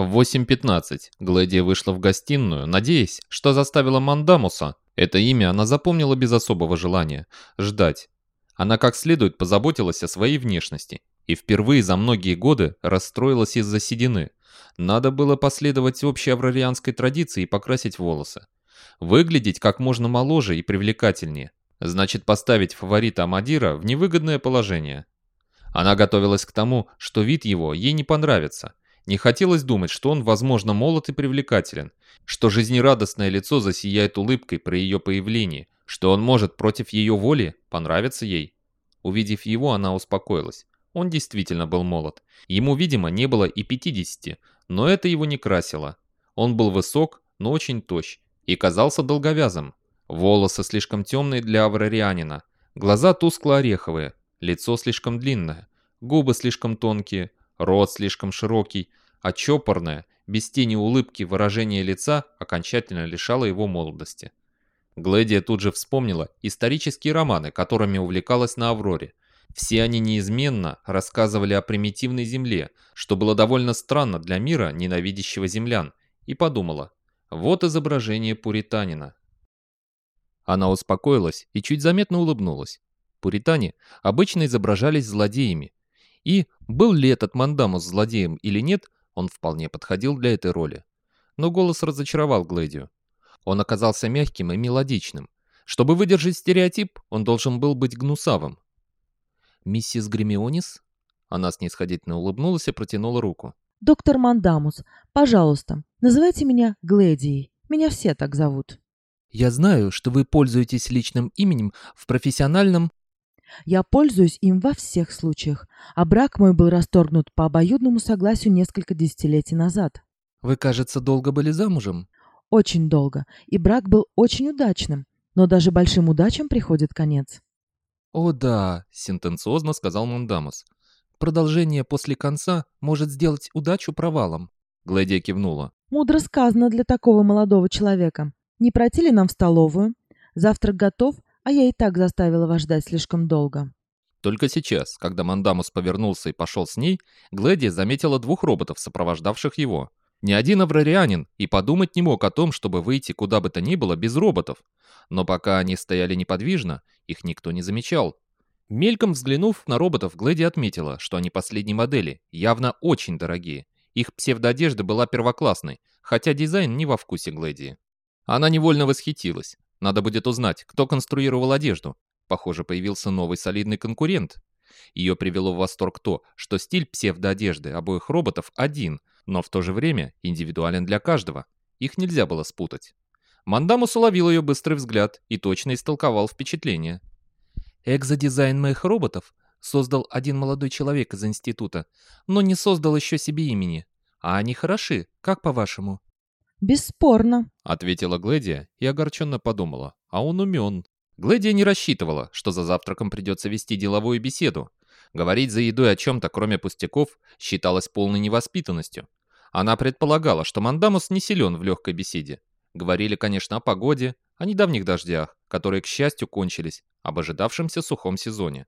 В 8.15 Глэдия вышла в гостиную, надеясь, что заставила Мандамуса, это имя она запомнила без особого желания, ждать. Она как следует позаботилась о своей внешности и впервые за многие годы расстроилась из-за седины. Надо было последовать общей аврарианской традиции и покрасить волосы. Выглядеть как можно моложе и привлекательнее. Значит, поставить фаворита Амадира в невыгодное положение. Она готовилась к тому, что вид его ей не понравится. Не хотелось думать, что он, возможно, молод и привлекателен, что жизнерадостное лицо засияет улыбкой при ее появлении, что он может против ее воли понравиться ей. Увидев его, она успокоилась. Он действительно был молод. Ему, видимо, не было и 50, но это его не красило. Он был высок, но очень тощ, и казался долговязым. Волосы слишком темные для аврарианина, глаза тускло-ореховые, лицо слишком длинное, губы слишком тонкие, рот слишком широкий, а чопорное, без тени улыбки выражение лица окончательно лишало его молодости. Глэдия тут же вспомнила исторические романы, которыми увлекалась на Авроре. Все они неизменно рассказывали о примитивной земле, что было довольно странно для мира, ненавидящего землян, и подумала, вот изображение пуританина. Она успокоилась и чуть заметно улыбнулась. Пуритане обычно изображались злодеями. И, был ли этот Мандамус злодеем или нет, он вполне подходил для этой роли. Но голос разочаровал Глэдию. Он оказался мягким и мелодичным. Чтобы выдержать стереотип, он должен был быть гнусавым. «Миссис Гремионис?» Она снисходительно улыбнулась и протянула руку. «Доктор Мандамус, пожалуйста, называйте меня Глэдией. Меня все так зовут». «Я знаю, что вы пользуетесь личным именем в профессиональном...» «Я пользуюсь им во всех случаях, а брак мой был расторгнут по обоюдному согласию несколько десятилетий назад». «Вы, кажется, долго были замужем?» «Очень долго, и брак был очень удачным, но даже большим удачам приходит конец». «О да», — сентенциозно сказал Мандамус. «Продолжение после конца может сделать удачу провалом». Глэдия кивнула. «Мудро сказано для такого молодого человека. Не пройти ли нам в столовую? Завтрак готов, а я и так заставила вас ждать слишком долго». Только сейчас, когда Мандамус повернулся и пошел с ней, Глэдия заметила двух роботов, сопровождавших его. Ни один аврарианин и подумать не мог о том, чтобы выйти куда бы то ни было без роботов. Но пока они стояли неподвижно, их никто не замечал. Мельком взглянув на роботов, Глэди отметила, что они последней модели, явно очень дорогие. Их псевдоодежда была первоклассной, хотя дизайн не во вкусе Глэди. Она невольно восхитилась. Надо будет узнать, кто конструировал одежду. Похоже, появился новый солидный конкурент. Ее привело в восторг то, что стиль псевдоодежды обоих роботов один, но в то же время индивидуален для каждого. Их нельзя было спутать. Мандамус уловил ее быстрый взгляд и точно истолковал впечатление. «Экзодизайн моих роботов создал один молодой человек из института, но не создал еще себе имени. А они хороши, как по-вашему?» «Бесспорно», — ответила Гледия и огорченно подумала. «А он умен». Гледия не рассчитывала, что за завтраком придется вести деловую беседу. Говорить за едой о чем-то, кроме пустяков, считалось полной невоспитанностью. Она предполагала, что Мандамус не силен в легкой беседе. Говорили, конечно, о погоде, о недавних дождях, которые, к счастью, кончились, об ожидавшемся сухом сезоне.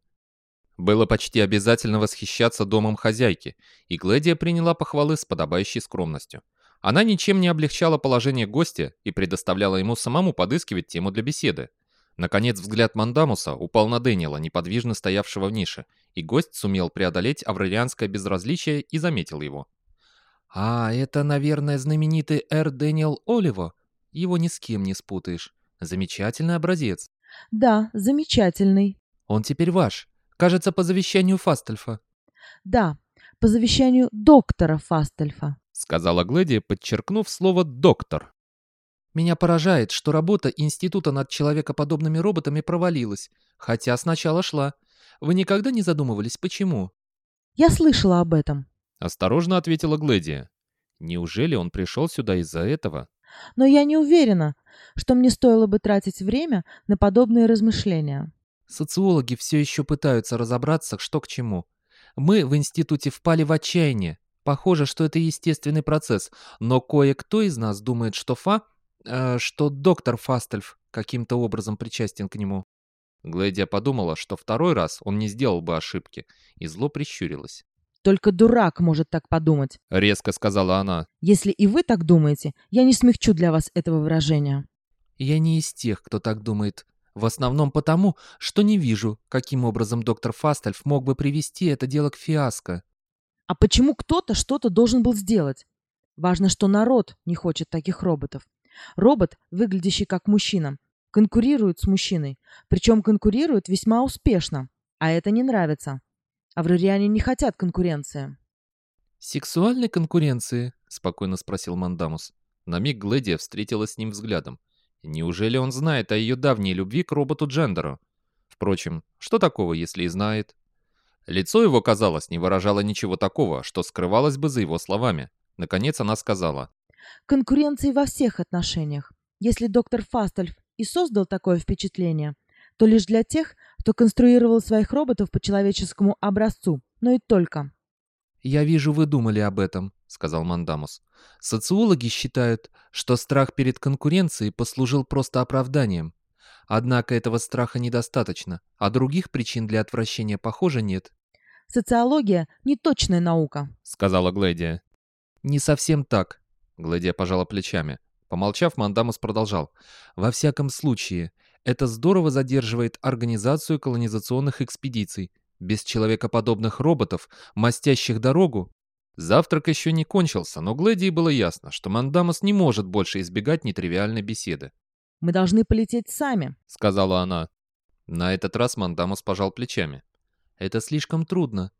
Было почти обязательно восхищаться домом хозяйки, и Гледия приняла похвалы с подобающей скромностью. Она ничем не облегчала положение гостя и предоставляла ему самому подыскивать тему для беседы. Наконец взгляд Мандамуса упал на Дэниела, неподвижно стоявшего в нише, и гость сумел преодолеть аврелианское безразличие и заметил его. «А, это, наверное, знаменитый Эр Дэниел Оливо. Его ни с кем не спутаешь. Замечательный образец». «Да, замечательный». «Он теперь ваш. Кажется, по завещанию Фастельфа». «Да, по завещанию доктора Фастельфа», — сказала Глэдия, подчеркнув слово «доктор». Меня поражает, что работа института над человекоподобными роботами провалилась, хотя сначала шла. Вы никогда не задумывались, почему? Я слышала об этом. Осторожно ответила Гледия. Неужели он пришел сюда из-за этого? Но я не уверена, что мне стоило бы тратить время на подобные размышления. Социологи все еще пытаются разобраться, что к чему. Мы в институте впали в отчаяние. Похоже, что это естественный процесс, но кое-кто из нас думает, что Фа э, что доктор Фастельф каким-то образом причастен к нему. Глэдия подумала, что второй раз он не сделал бы ошибки, и зло прищурилась. Только дурак может так подумать. Резко сказала она. Если и вы так думаете, я не смягчу для вас этого выражения. Я не из тех, кто так думает. В основном потому, что не вижу, каким образом доктор Фастальф мог бы привести это дело к фиаско. А почему кто-то что-то должен был сделать? Важно, что народ не хочет таких роботов. Робот, выглядящий как мужчина, конкурирует с мужчиной, причем конкурирует весьма успешно, а это не нравится. Аврариане не хотят конкуренции. «Сексуальной конкуренции?» — спокойно спросил Мандамус. На миг Глэдия встретилась с ним взглядом. Неужели он знает о ее давней любви к роботу Джендеру? Впрочем, что такого, если и знает? Лицо его, казалось, не выражало ничего такого, что скрывалось бы за его словами. Наконец она сказала. Конкуренции во всех отношениях. Если доктор Фастальф и создал такое впечатление, то лишь для тех, кто конструировал своих роботов по человеческому образцу, но и только. «Я вижу, вы думали об этом», — сказал Мандамус. «Социологи считают, что страх перед конкуренцией послужил просто оправданием. Однако этого страха недостаточно, а других причин для отвращения, похоже, нет». «Социология — не точная наука», — сказала Глэдия. «Не совсем так», — Глэдия пожала плечами. Помолчав, Мандамус продолжал. «Во всяком случае, это здорово задерживает организацию колонизационных экспедиций. Без человекоподобных роботов, мастящих дорогу...» Завтрак еще не кончился, но Глэдии было ясно, что Мандамус не может больше избегать нетривиальной беседы. «Мы должны полететь сами», — сказала она. На этот раз Мандамус пожал плечами. «Это слишком трудно.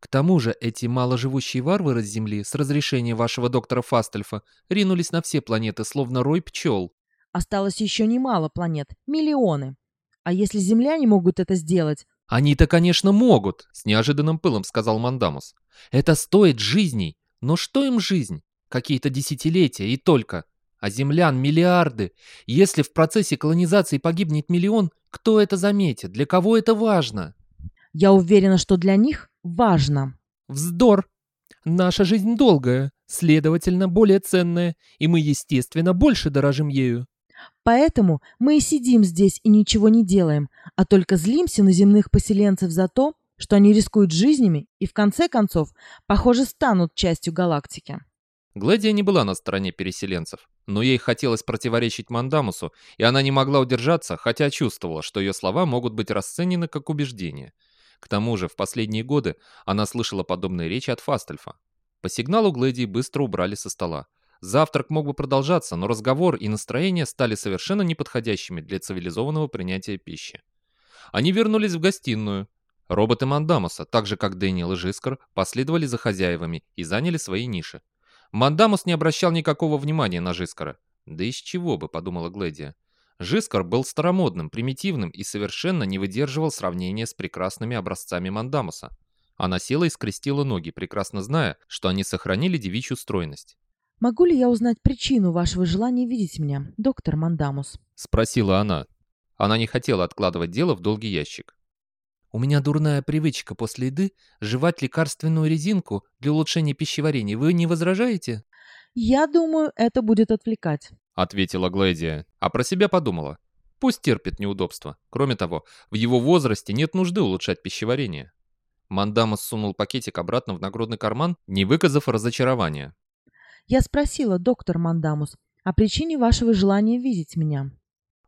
К тому же эти маложивущие варвары с Земли с разрешения вашего доктора Фастельфа ринулись на все планеты, словно рой пчел. Осталось еще немало планет, миллионы. А если земляне могут это сделать? Они-то, конечно, могут, с неожиданным пылом сказал Мандамус. Это стоит жизней. Но что им жизнь? Какие-то десятилетия и только. А землян миллиарды. Если в процессе колонизации погибнет миллион, кто это заметит? Для кого это важно? Я уверена, что для них важно. Вздор. Наша жизнь долгая, следовательно, более ценная, и мы, естественно, больше дорожим ею. Поэтому мы и сидим здесь и ничего не делаем, а только злимся на земных поселенцев за то, что они рискуют жизнями и, в конце концов, похоже, станут частью галактики. Гледия не была на стороне переселенцев, но ей хотелось противоречить Мандамусу, и она не могла удержаться, хотя чувствовала, что ее слова могут быть расценены как убеждение. К тому же, в последние годы она слышала подобные речи от Фастельфа. По сигналу Глэдии быстро убрали со стола. Завтрак мог бы продолжаться, но разговор и настроение стали совершенно неподходящими для цивилизованного принятия пищи. Они вернулись в гостиную. Роботы Мандамуса, так же как Дэниел и Жискар, последовали за хозяевами и заняли свои ниши. Мандамус не обращал никакого внимания на Жискара. Да из чего бы, подумала Глэдия. Жискар был старомодным, примитивным и совершенно не выдерживал сравнения с прекрасными образцами Мандамуса. Она села и скрестила ноги, прекрасно зная, что они сохранили девичью стройность. «Могу ли я узнать причину вашего желания видеть меня, доктор Мандамус?» — спросила она. Она не хотела откладывать дело в долгий ящик. «У меня дурная привычка после еды жевать лекарственную резинку для улучшения пищеварения. Вы не возражаете?» «Я думаю, это будет отвлекать», — ответила Глэдия, а про себя подумала. Пусть терпит неудобства. Кроме того, в его возрасте нет нужды улучшать пищеварение. Мандамус сунул пакетик обратно в нагрудный карман, не выказав разочарования. Я спросила, доктор Мандамус, о причине вашего желания видеть меня.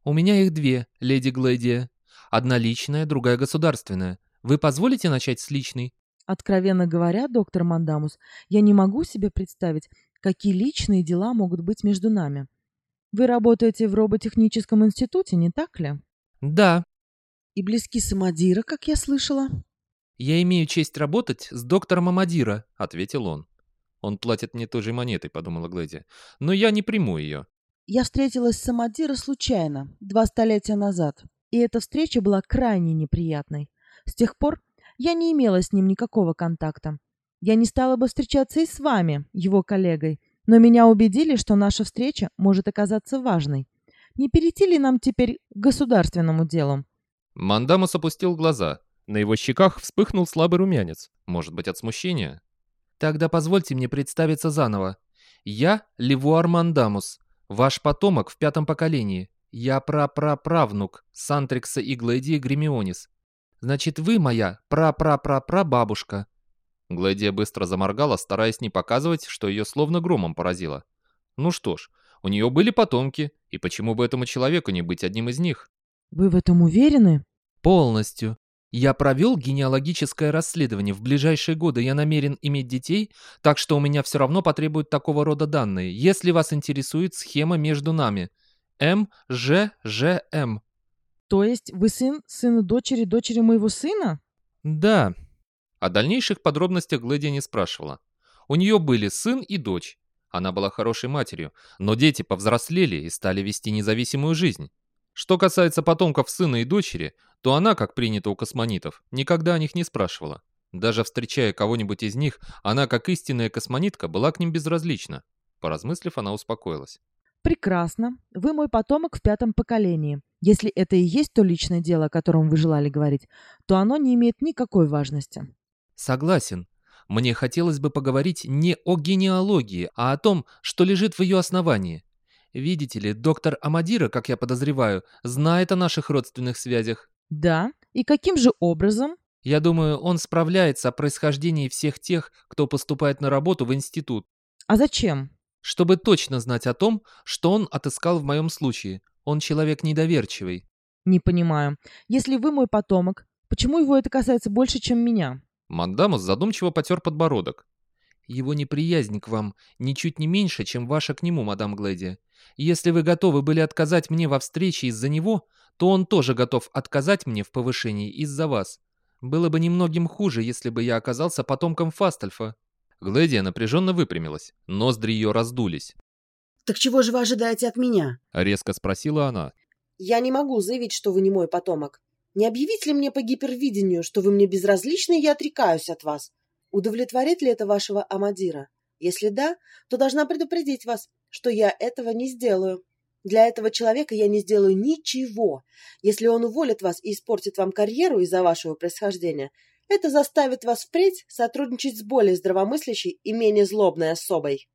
У меня их две, леди Глэдия. Одна личная, другая государственная. Вы позволите начать с личной? Откровенно говоря, доктор Мандамус, я не могу себе представить, какие личные дела могут быть между нами. Вы работаете в роботехническом институте, не так ли? Да. И близки Самадира, как я слышала? Я имею честь работать с доктором Амадира, ответил он. Он платит мне той же монетой, подумала Глэдия. Но я не приму ее. Я встретилась с Самадира случайно, два столетия назад. И эта встреча была крайне неприятной. С тех пор я не имела с ним никакого контакта. Я не стала бы встречаться и с вами, его коллегой, но меня убедили, что наша встреча может оказаться важной. Не перейти ли нам теперь к государственному делу? Мандамус опустил глаза. На его щеках вспыхнул слабый румянец. Может быть, от смущения? Тогда позвольте мне представиться заново. Я Левуар Мандамус, ваш потомок в пятом поколении. Я прапраправнук Сантрикса и Глэдии Гремионис. Значит, вы моя прапрапрапрабабушка. Глэдия быстро заморгала, стараясь не показывать, что ее словно громом поразило. Ну что ж, у нее были потомки, и почему бы этому человеку не быть одним из них? Вы в этом уверены? Полностью. Я провел генеалогическое расследование. В ближайшие годы я намерен иметь детей, так что у меня все равно потребуют такого рода данные. Если вас интересует схема между нами. М, Ж, Ж, М. То есть вы сын, сын и дочери, дочери моего сына? Да. О дальнейших подробностях Глэдия не спрашивала. У нее были сын и дочь. Она была хорошей матерью, но дети повзрослели и стали вести независимую жизнь. Что касается потомков сына и дочери, то она, как принято у космонитов, никогда о них не спрашивала. Даже встречая кого-нибудь из них, она, как истинная космонитка, была к ним безразлична. Поразмыслив, она успокоилась. Прекрасно. Вы мой потомок в пятом поколении. Если это и есть то личное дело, о котором вы желали говорить, то оно не имеет никакой важности. Согласен. Мне хотелось бы поговорить не о генеалогии, а о том, что лежит в ее основании. Видите ли, доктор Амадира, как я подозреваю, знает о наших родственных связях. Да? И каким же образом? Я думаю, он справляется о происхождении всех тех, кто поступает на работу в институт. А зачем? Чтобы точно знать о том, что он отыскал в моем случае. Он человек недоверчивый. Не понимаю. Если вы мой потомок, почему его это касается больше, чем меня? Мандамус задумчиво потер подбородок. Его неприязнь к вам ничуть не меньше, чем ваша к нему, мадам Глэди. Если вы готовы были отказать мне во встрече из-за него, то он тоже готов отказать мне в повышении из-за вас. Было бы немногим хуже, если бы я оказался потомком Фастальфа». Глэдия напряженно выпрямилась. Ноздри ее раздулись. «Так чего же вы ожидаете от меня?» — резко спросила она. «Я не могу заявить, что вы не мой потомок. Не объявить ли мне по гипервидению, что вы мне безразличны, и я отрекаюсь от вас? Удовлетворит ли это вашего Амадира? Если да, то должна предупредить вас, что я этого не сделаю. Для этого человека я не сделаю ничего. Если он уволит вас и испортит вам карьеру из-за вашего происхождения, это заставит вас впредь сотрудничать с более здравомыслящей и менее злобной особой.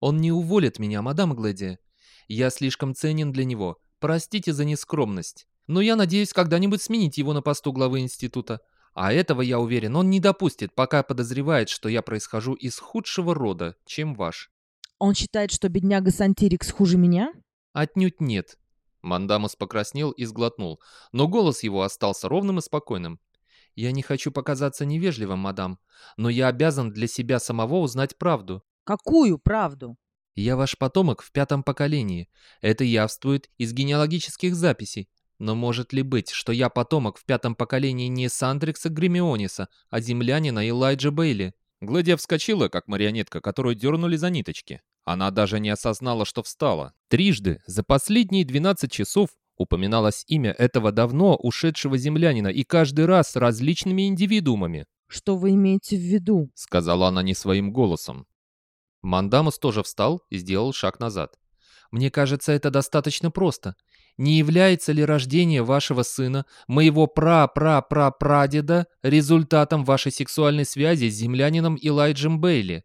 Он не уволит меня, мадам Глэди. Я слишком ценен для него. Простите за нескромность. Но я надеюсь когда-нибудь сменить его на посту главы института. А этого, я уверен, он не допустит, пока подозревает, что я происхожу из худшего рода, чем ваш. Он считает, что бедняга Сантирикс хуже меня? Отнюдь нет. Мандамус покраснел и сглотнул, но голос его остался ровным и спокойным. «Я не хочу показаться невежливым, мадам, но я обязан для себя самого узнать правду». «Какую правду?» «Я ваш потомок в пятом поколении. Это явствует из генеалогических записей. Но может ли быть, что я потомок в пятом поколении не Сандрикса Гремиониса, а землянина Элайджа Бейли?» Глэдия вскочила, как марионетка, которую дернули за ниточки. Она даже не осознала, что встала. Трижды за последние 12 часов упоминалось имя этого давно ушедшего землянина и каждый раз различными индивидуумами. «Что вы имеете в виду?» — сказала она не своим голосом. Мандамус тоже встал и сделал шаг назад. «Мне кажется, это достаточно просто. Не является ли рождение вашего сына, моего пра-пра-пра-прадеда, результатом вашей сексуальной связи с землянином Элайджем Бейли?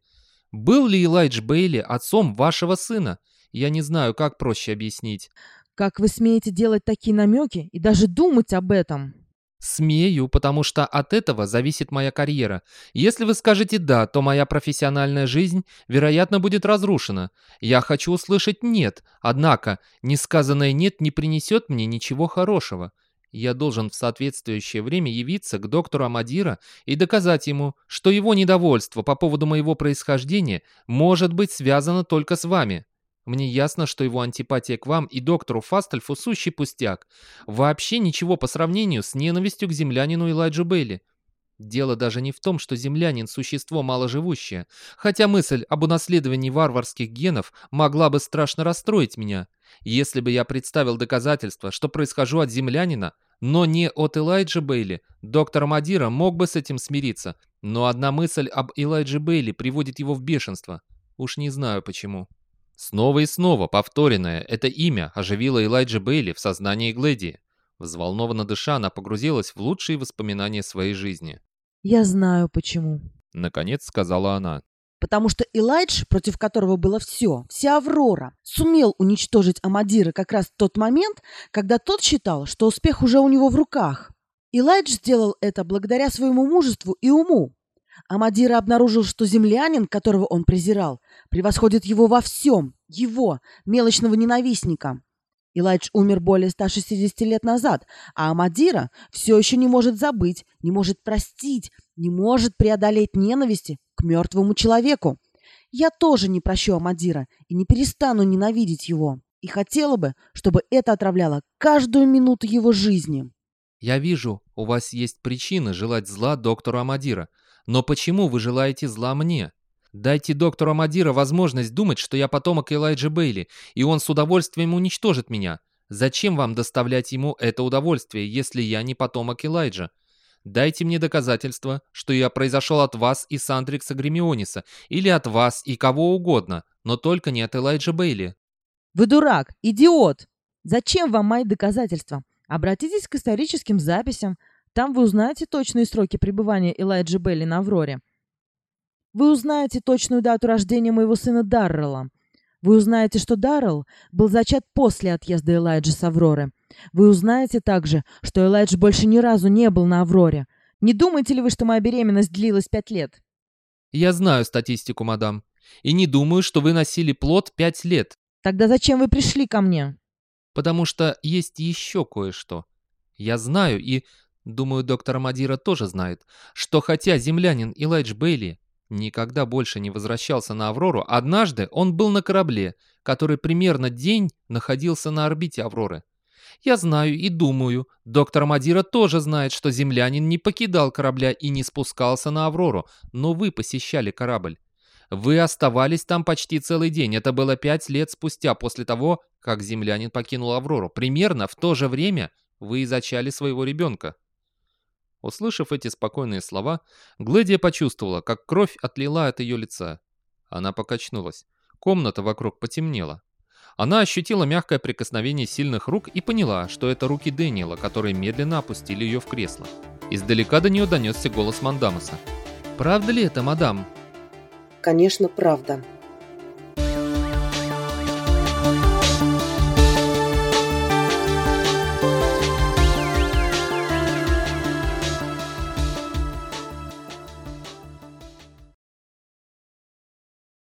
Был ли Элайдж Бейли отцом вашего сына? Я не знаю, как проще объяснить. Как вы смеете делать такие намеки и даже думать об этом? Смею, потому что от этого зависит моя карьера. Если вы скажете «да», то моя профессиональная жизнь, вероятно, будет разрушена. Я хочу услышать «нет», однако несказанное «нет» не принесет мне ничего хорошего. Я должен в соответствующее время явиться к доктору Амадира и доказать ему, что его недовольство по поводу моего происхождения может быть связано только с вами. Мне ясно, что его антипатия к вам и доктору Фастельфу сущий пустяк. Вообще ничего по сравнению с ненавистью к землянину Элайджу Бейли. Дело даже не в том, что землянин – существо маложивущее, хотя мысль об унаследовании варварских генов могла бы страшно расстроить меня. Если бы я представил доказательства, что происхожу от землянина, но не от Элайджа Бейли, доктор Мадира мог бы с этим смириться, но одна мысль об Элайджа Бейли приводит его в бешенство. Уж не знаю почему. Снова и снова повторенное это имя оживило Элайджа Бейли в сознании Глэди. Взволнованно дыша, она погрузилась в лучшие воспоминания своей жизни. «Я знаю, почему», — наконец сказала она. «Потому что Элайдж, против которого было все, вся Аврора, сумел уничтожить Амадира как раз в тот момент, когда тот считал, что успех уже у него в руках. Элайдж сделал это благодаря своему мужеству и уму. Амадира обнаружил, что землянин, которого он презирал, превосходит его во всем, его, мелочного ненавистника. Илайдж умер более 160 лет назад, а Амадира все еще не может забыть, не может простить, не может преодолеть ненависти к мертвому человеку. Я тоже не прощу Амадира и не перестану ненавидеть его. И хотела бы, чтобы это отравляло каждую минуту его жизни. Я вижу, у вас есть причины желать зла доктору Амадира. Но почему вы желаете зла мне? Дайте доктору Амадира возможность думать, что я потомок Элайджа Бейли, и он с удовольствием уничтожит меня. Зачем вам доставлять ему это удовольствие, если я не потомок Элайджа? Дайте мне доказательства, что я произошел от вас и Сандрикса Гремиониса, или от вас и кого угодно, но только не от Элайджа Бейли. Вы дурак, идиот! Зачем вам мои доказательства? Обратитесь к историческим записям. Там вы узнаете точные сроки пребывания Элайджа Белли на Авроре. Вы узнаете точную дату рождения моего сына Даррелла. Вы узнаете, что Даррелл был зачат после отъезда Элайджа с Авроры. Вы узнаете также, что Элайдж больше ни разу не был на Авроре. Не думаете ли вы, что моя беременность длилась пять лет? Я знаю статистику, мадам. И не думаю, что вы носили плод пять лет. Тогда зачем вы пришли ко мне? Потому что есть еще кое-что. Я знаю и Думаю, доктор Мадира тоже знает, что хотя землянин Илайдж Бейли никогда больше не возвращался на Аврору, однажды он был на корабле, который примерно день находился на орбите Авроры. Я знаю и думаю, доктор Мадира тоже знает, что землянин не покидал корабля и не спускался на Аврору, но вы посещали корабль. Вы оставались там почти целый день. Это было пять лет спустя после того, как землянин покинул Аврору. Примерно в то же время вы и зачали своего ребенка. Услышав эти спокойные слова, Гледия почувствовала, как кровь отлила от ее лица. Она покачнулась. Комната вокруг потемнела. Она ощутила мягкое прикосновение сильных рук и поняла, что это руки Дэниела, которые медленно опустили ее в кресло. Издалека до нее донесся голос Мандамуса. «Правда ли это, мадам?» «Конечно, правда»,